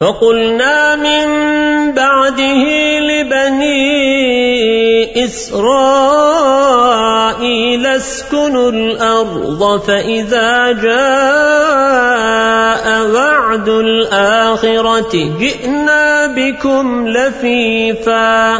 فقلنا من بعده لبني إسرائيل اسكنوا الأرض فإذا جاء وعد الآخرة جئنا بكم لفيفا.